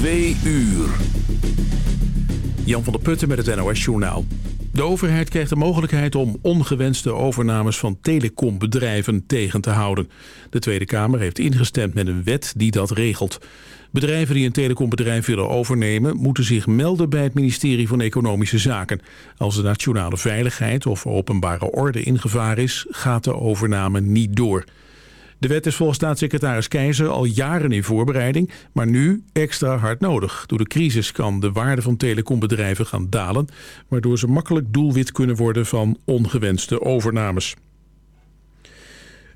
Twee uur. Jan van der Putten met het NOS Journaal. De overheid krijgt de mogelijkheid om ongewenste overnames van telecombedrijven tegen te houden. De Tweede Kamer heeft ingestemd met een wet die dat regelt. Bedrijven die een telecombedrijf willen overnemen... moeten zich melden bij het ministerie van Economische Zaken. Als de nationale veiligheid of openbare orde in gevaar is... gaat de overname niet door. De wet is volgens staatssecretaris Keizer al jaren in voorbereiding, maar nu extra hard nodig. Door de crisis kan de waarde van telecombedrijven gaan dalen, waardoor ze makkelijk doelwit kunnen worden van ongewenste overnames.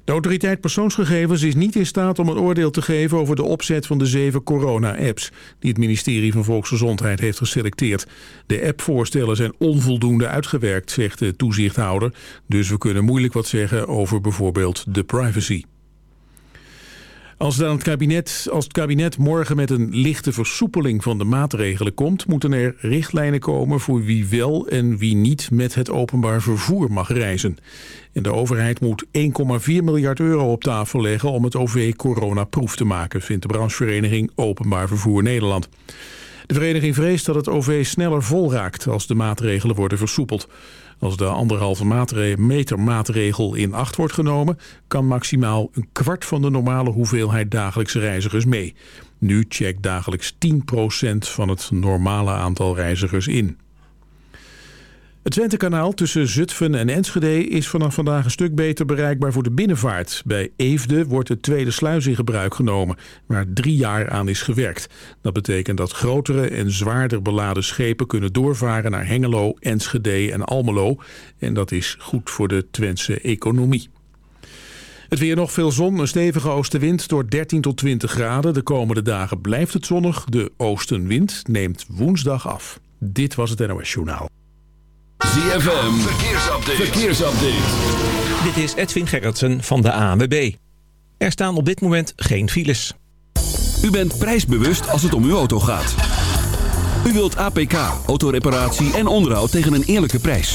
De autoriteit persoonsgegevens is niet in staat om een oordeel te geven over de opzet van de zeven corona-apps die het ministerie van Volksgezondheid heeft geselecteerd. De appvoorstellen zijn onvoldoende uitgewerkt, zegt de toezichthouder, dus we kunnen moeilijk wat zeggen over bijvoorbeeld de privacy. Als, dan het kabinet, als het kabinet morgen met een lichte versoepeling van de maatregelen komt... moeten er richtlijnen komen voor wie wel en wie niet met het openbaar vervoer mag reizen. En de overheid moet 1,4 miljard euro op tafel leggen om het OV coronaproef te maken... vindt de branchevereniging Openbaar Vervoer Nederland. De vereniging vreest dat het OV sneller vol raakt als de maatregelen worden versoepeld. Als de anderhalve meter maatregel in acht wordt genomen... kan maximaal een kwart van de normale hoeveelheid dagelijkse reizigers mee. Nu checkt dagelijks 10% van het normale aantal reizigers in. Het Twentekanaal tussen Zutphen en Enschede is vanaf vandaag een stuk beter bereikbaar voor de binnenvaart. Bij Eefde wordt de tweede sluis in gebruik genomen, waar drie jaar aan is gewerkt. Dat betekent dat grotere en zwaarder beladen schepen kunnen doorvaren naar Hengelo, Enschede en Almelo. En dat is goed voor de Twentse economie. Het weer nog veel zon, een stevige oostenwind door 13 tot 20 graden. De komende dagen blijft het zonnig. De oostenwind neemt woensdag af. Dit was het NOS Journaal. ZFM, verkeersupdate. verkeersupdate. Dit is Edwin Gerritsen van de ANWB. Er staan op dit moment geen files. U bent prijsbewust als het om uw auto gaat. U wilt APK, autoreparatie en onderhoud tegen een eerlijke prijs.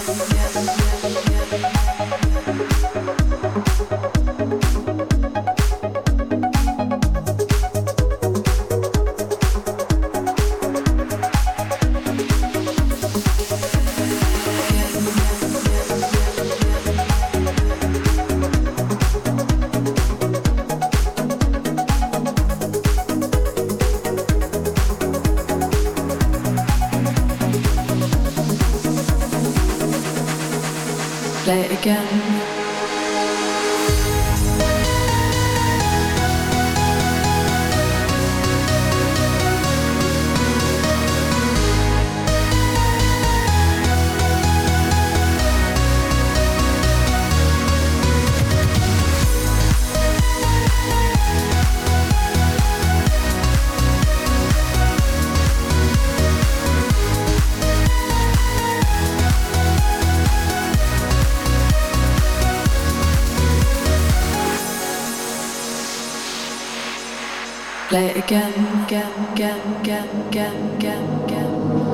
Play again, again, again, again, again, again, again.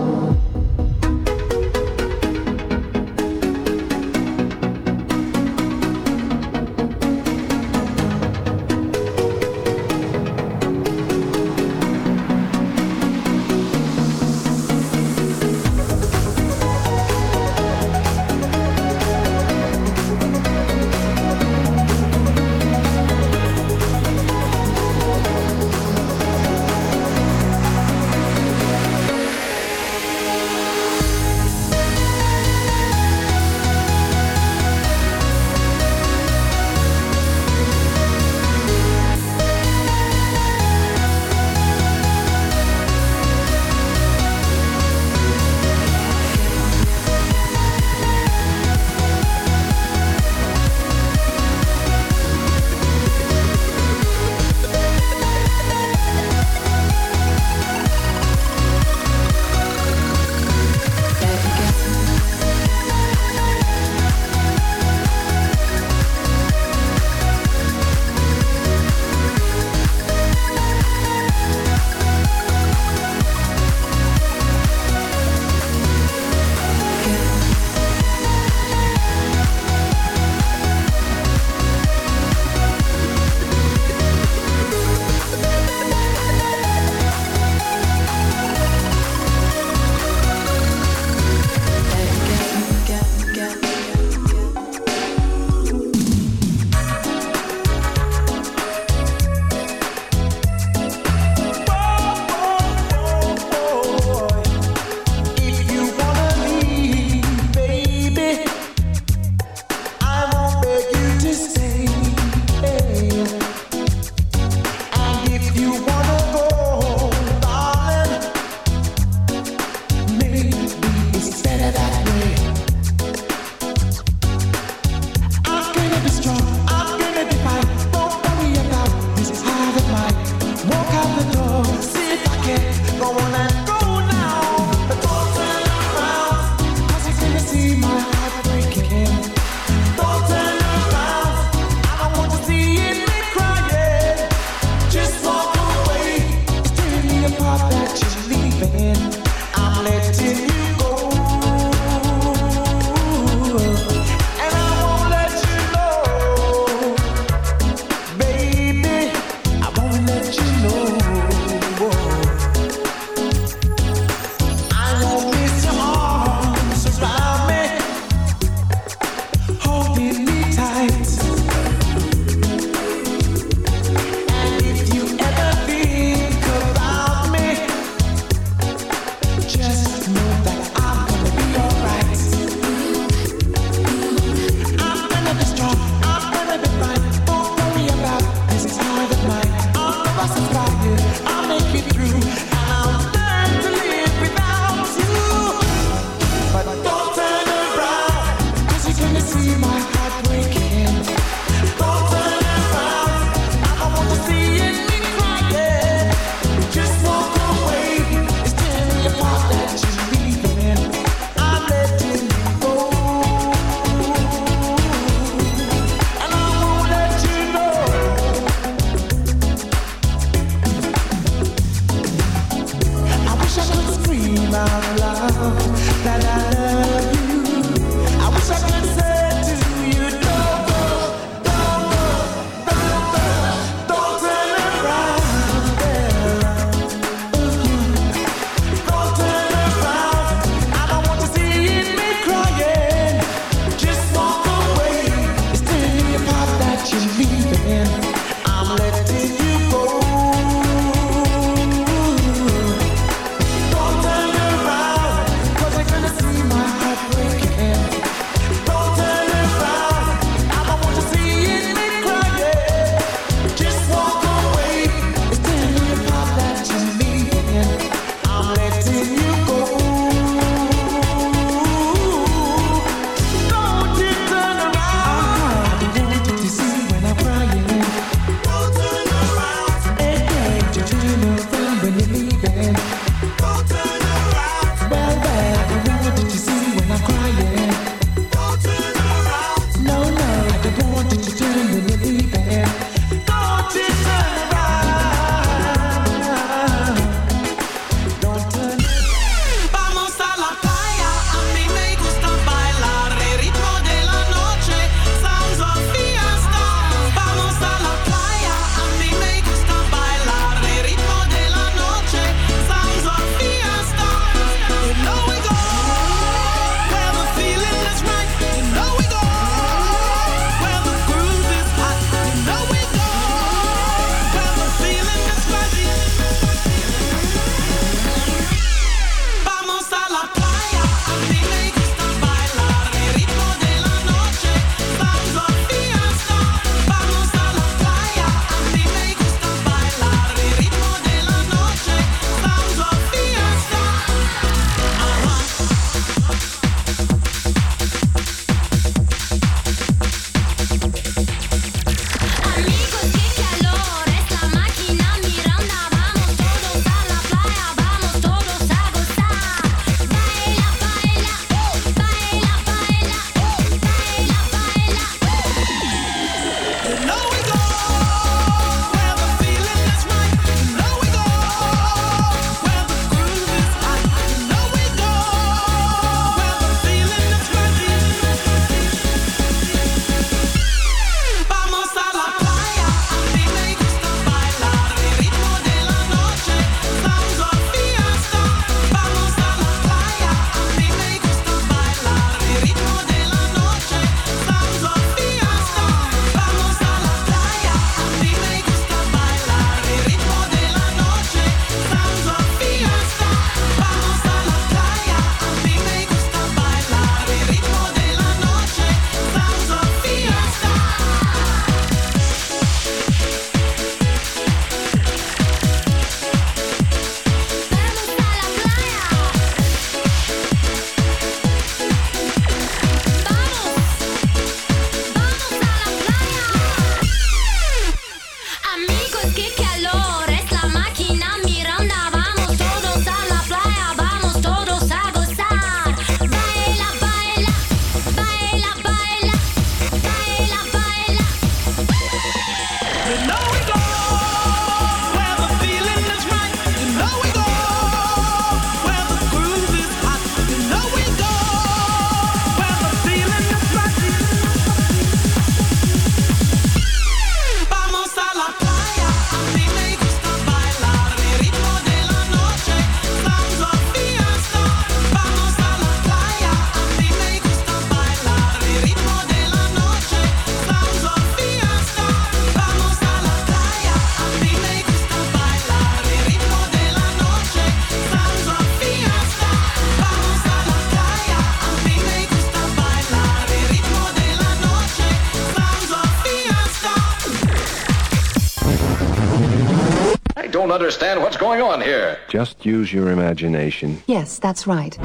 on here? Just use your imagination. Yes, that's right.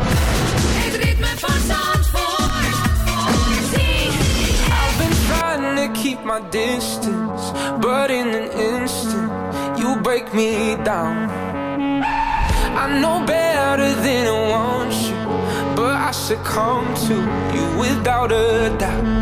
keep my distance, but in an instant, you break me down. I know better than I want you, but I succumb to you without a doubt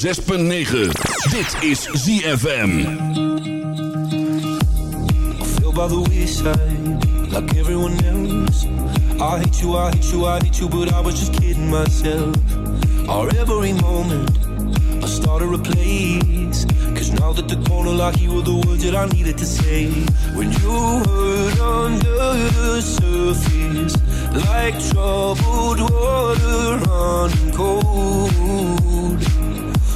106.9. Dit is ZFM. I feel by the wayside, like everyone else. I hate you, I hate you, I hate you, but I was just kidding myself. Our every moment, I started a place. Cause now that the corner like you were the words that I needed to say. When you heard under the surface, like troubled water running cold.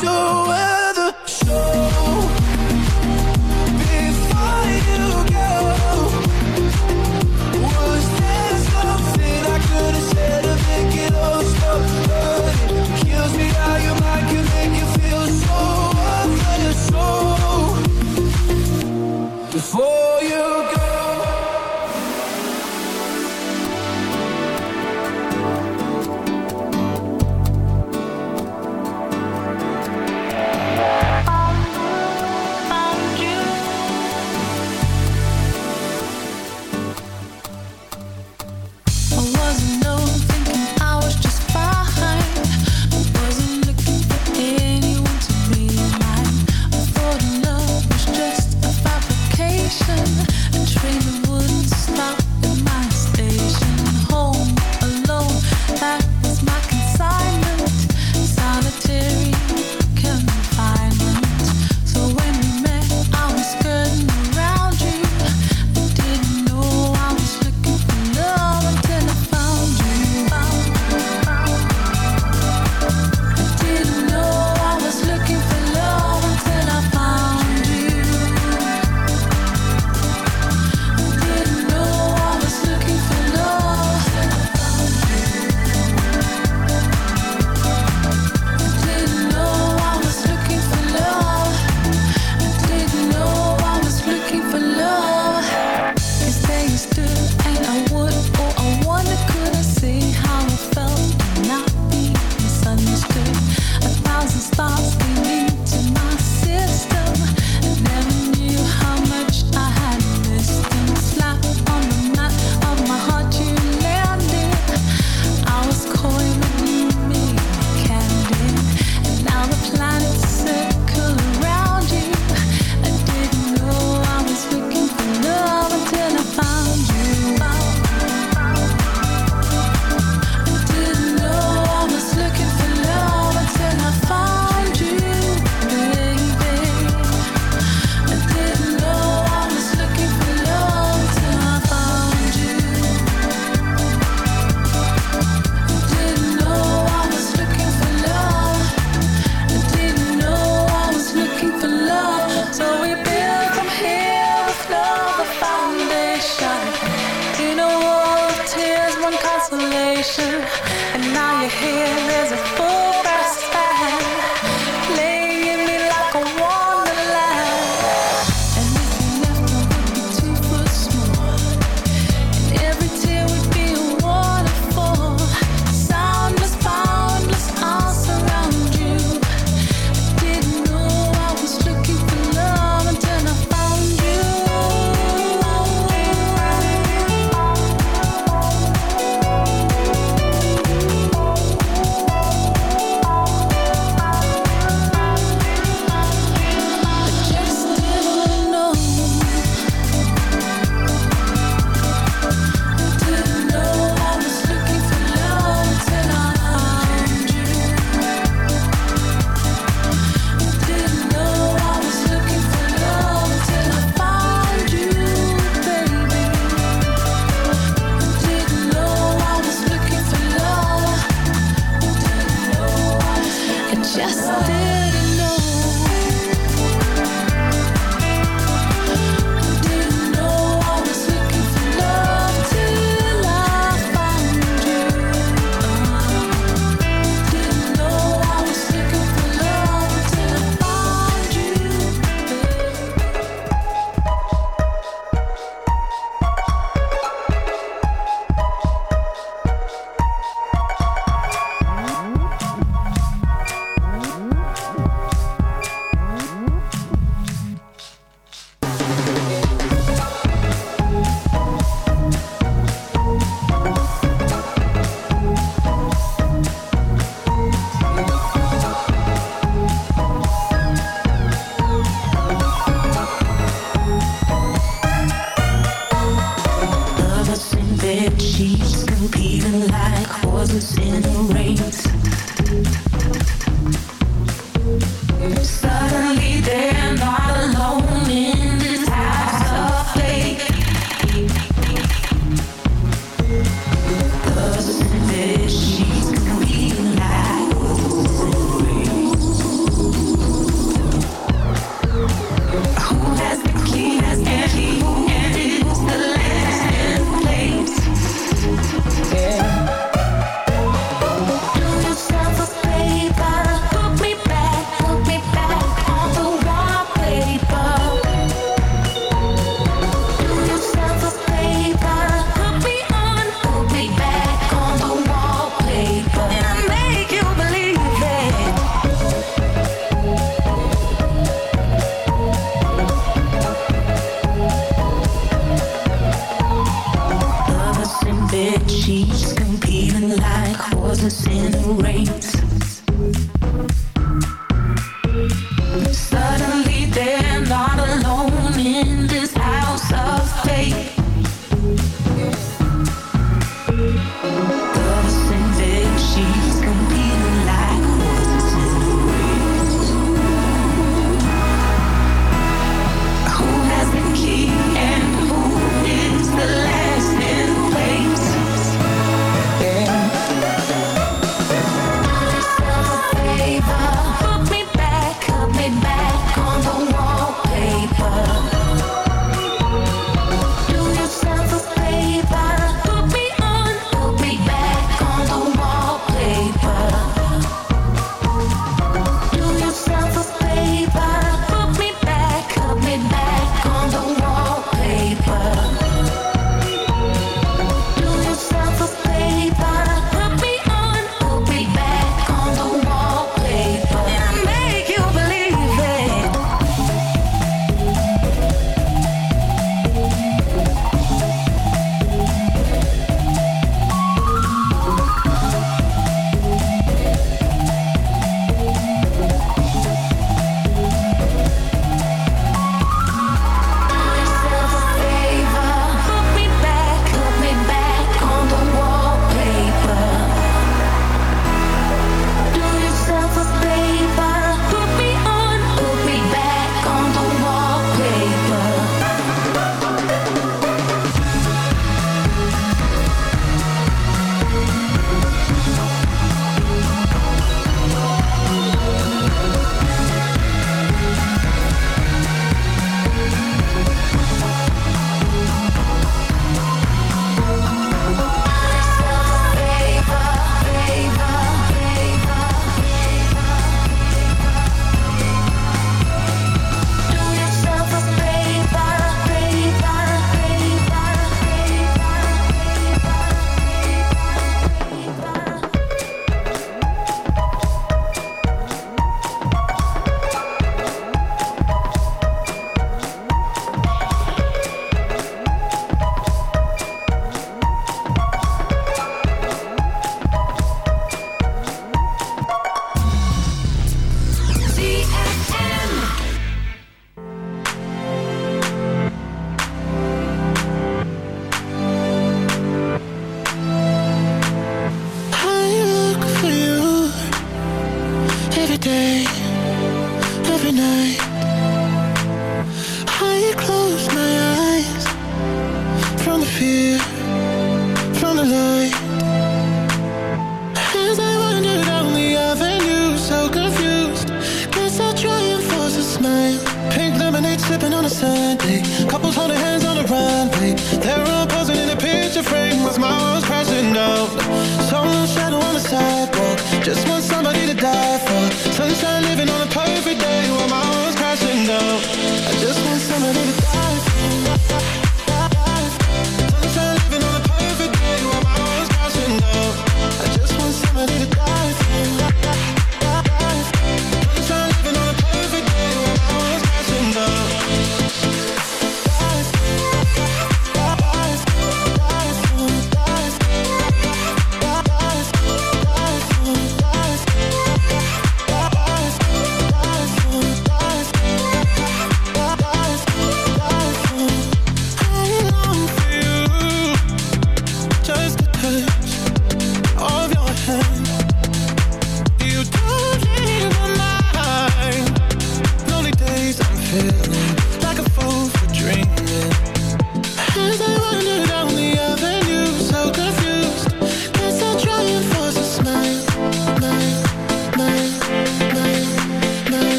so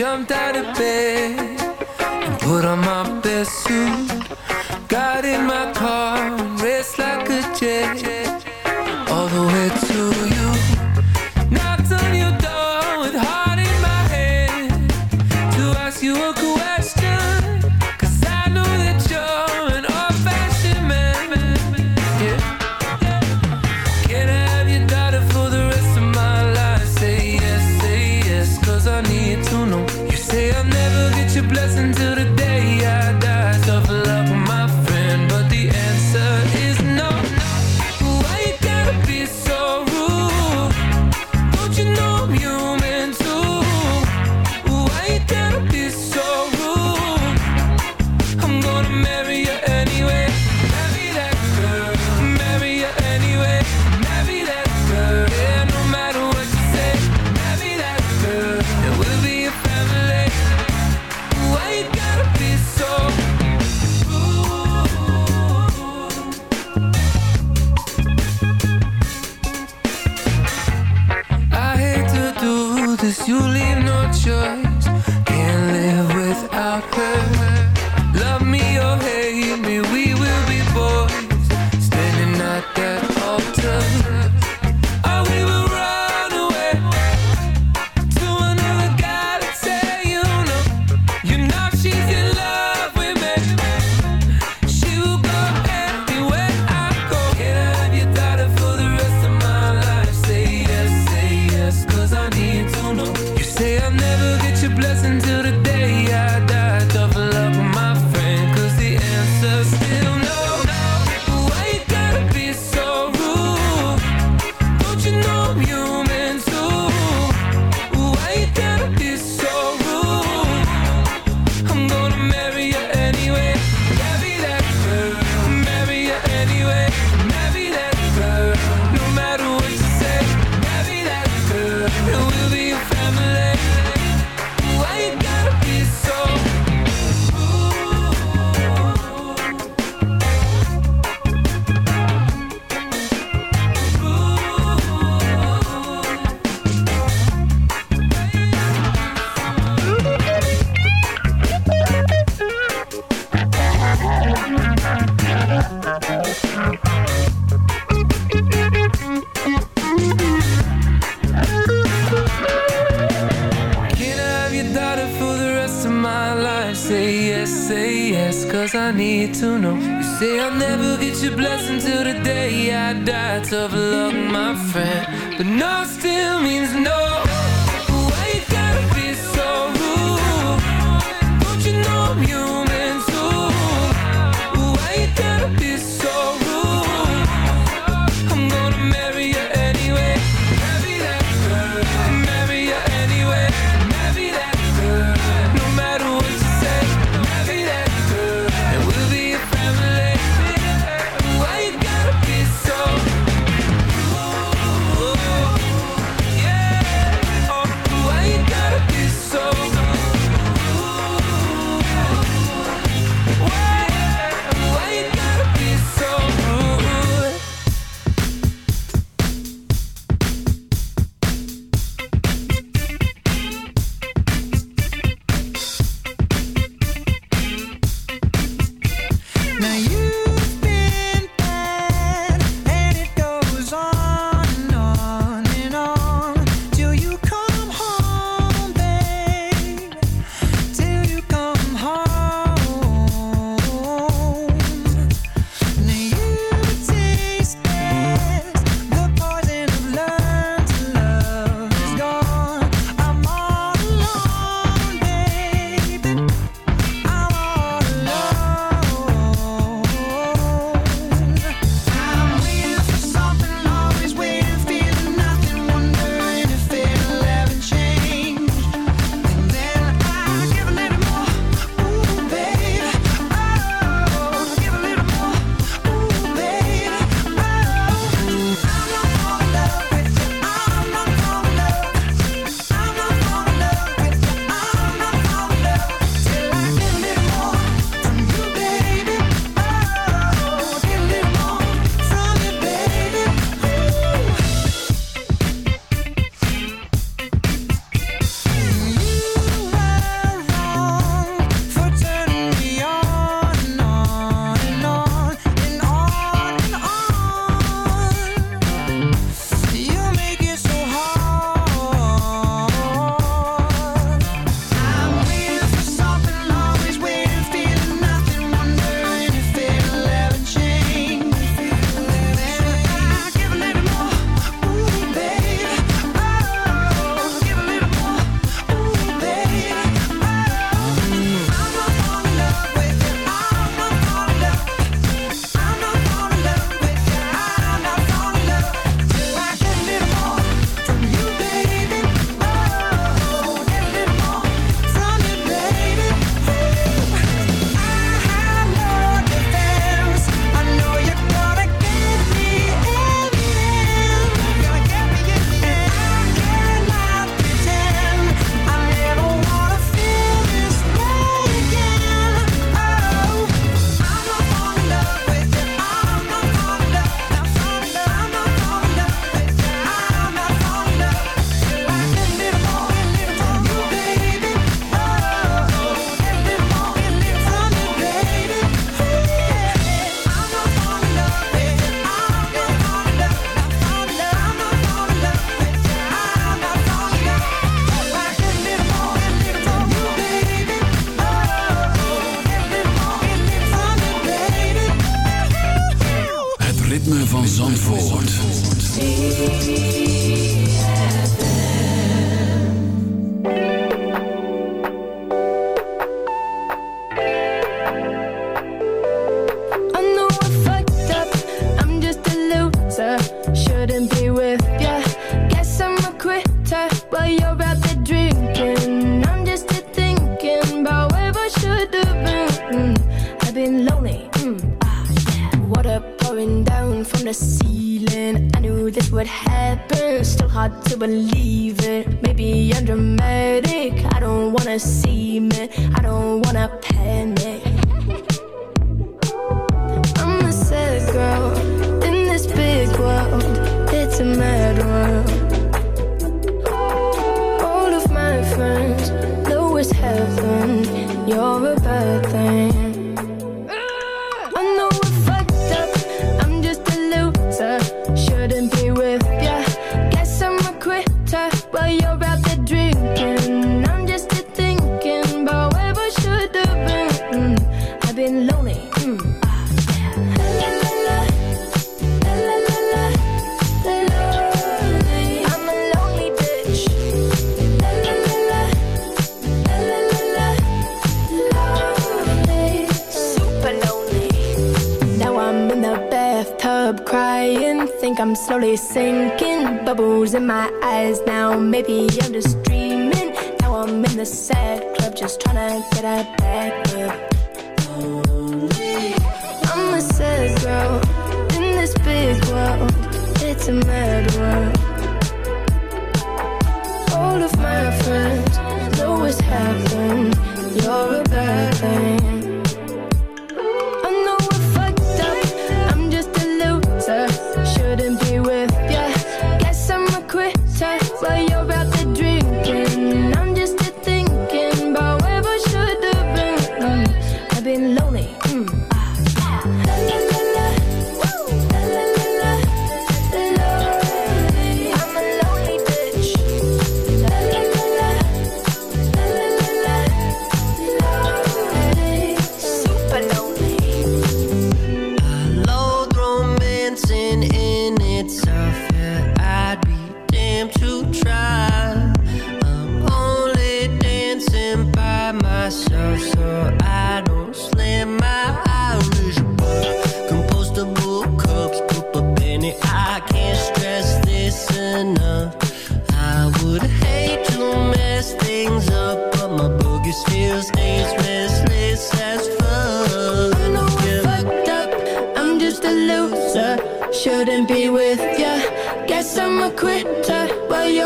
jumped out of bed and put on my best suit. Got in my car and raced like a jet. listen to the The man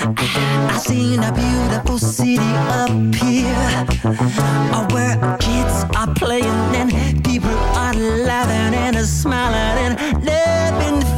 I seen a beautiful city up here. Where kids are playing and people are laughing and smiling and living